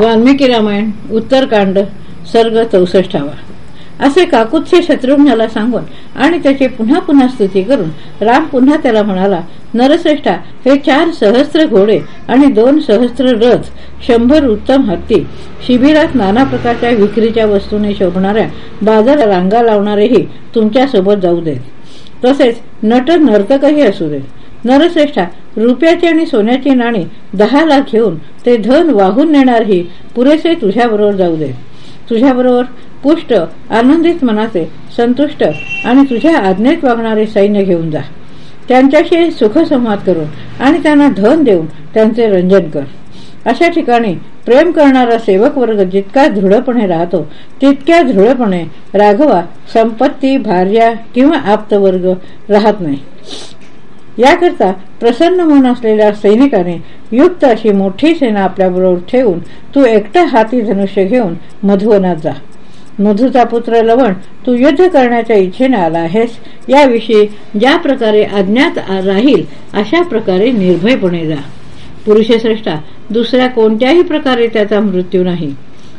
वाल्मिकी रामायण उत्तरकांड सर्ग चौसष्टावा. असे काकुत्से शत्रुघ्नाला सांगून आणि त्याची पुन्हा पुन्हा स्तुती करून राम पुन्हा त्याला म्हणाला नरश्रेष्ठा हे चार सहस्त्र घोडे आणि दोन सहस्त्र रथ शंभर उत्तम हत्ती शिबिरात नाना प्रकारच्या विक्रीच्या वस्तूने शोभणाऱ्या बाजार रांगा लावणारेही तुमच्यासोबत जाऊ देत. तसेच नट नर्तकही असू देत. नरश्रेष्ठा रुपयाची आणि सोन्याची नाणी दहा लाख घेऊन ते धन वाहून नेणारही पुरेसे तुझ्याबरोबर जाऊ दे. तुझ्याबरोबर पुष्ट आनंदित मनाचे संतुष्ट आणि तुझ्या आज्ञेत वागणारे सैन्य घेऊन जा. त्यांच्याशी सुखसंवाद करून आणि त्यांना धन देऊन त्यांचे रंजन कर. अशा ठिकाणी प्रेम करणारा सेवक वर्ग जितका दृढपणे राहतो तितक्या दृढपणे राघवा संपत्ती भार्या किंवा आप्तवर्ग राहत नाही. याकरता प्रसन्न होऊन असलेल्या सैनिकाने युक्त अशी मोठी सेना आपल्याबरोबर ठेवून तू एकटा हाती धनुष्य घेऊन मधुवनात जा. मधुचा पुत्र लवण तू युद्ध करण्याच्या इच्छेने आला आहेस. याविषयी ज्या प्रकारे अज्ञात राहील अशा प्रकारे निर्भयपणे जा. पुरुषश्रेष्ठा दुसऱ्या कोणत्याही प्रकारे त्याचा मृत्यू नाही.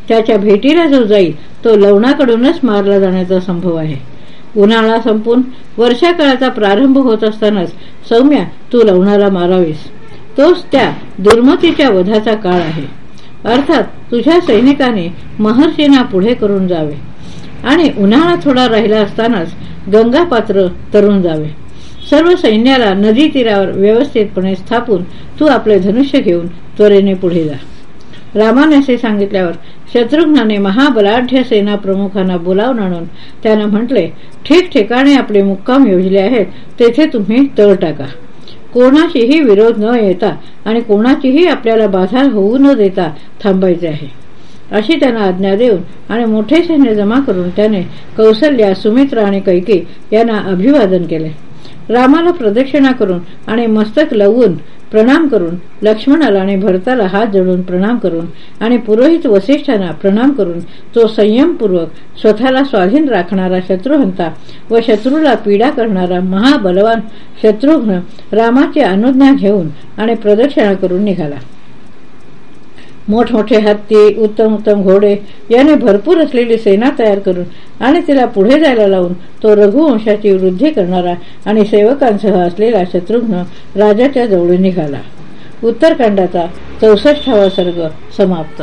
त्याच्या भेटीला जो जाईल तो लवणाकडूनच मारला जाण्याचा संभव आहे. उन्हाळा संपून वर्षा काळाचा प्रारंभ होत असतानाच सौम्या तू लवणाला मारावीस. तोच त्या दुर्मतीच्या वधाचा काळ आहे. अर्थात तुझ्या सैनिकाने महर्षींना पुढे करून जावे आणि उन्हाळा थोडा राहिला असतानाच गंगा पात्र तरुण जावे. सर्व सैन्याला नदी तीरावर व्यवस्थितपणे स्थापून तू आपले धनुष्य घेऊन त्वरेने पुढे जा. रामाने असे सांगितल्यावर शत्रुघ्नाने महाबलाढ्य सेना प्रमुखांना बोलावून आणून त्यानं म्हटले ठिकठिकाणी आपले मुक्काम योजले आहेत तेथे तुम्ही तळ टाका. कोणाशीही विरोध न येता आणि कोणाचीही आपल्याला बाधा होऊ न देता थांबायचे आहे. अशी त्यांना आज्ञा देऊन आणि मोठे सैन्य जमा करून त्याने कौशल्या सुमित्रा आणि कैकी यांना अभिवादन केले. रामाला प्रदक्षिणा करून आणि मस्तक लवून प्रणाम करून लक्ष्मणाला आणि भरताला हात जोडून प्रणाम करून आणि पुरोहित वसिष्ठांना प्रणाम करून तो संयमपूर्वक स्वतःला स्वाधीन राखणारा शत्रुहंता व शत्रूला पीडा करणारा महाबलवान शत्रुघ्न रामाची अनुज्ञा घेऊन आणि प्रदक्षिणा करून निघाला. मोठमोठे हत्ती उत्तम उत्तम घोडे याने भरपूर असलेली सेना तयार करून आणि तिला पुढे जायला लावून तो रघुवंशाची वृद्धी करणारा आणि सेवकांसह असलेला शत्रुघ्न राजाच्या जवळून निघाला. उत्तरकांडाचा चौसष्टावा सर्ग समाप्त.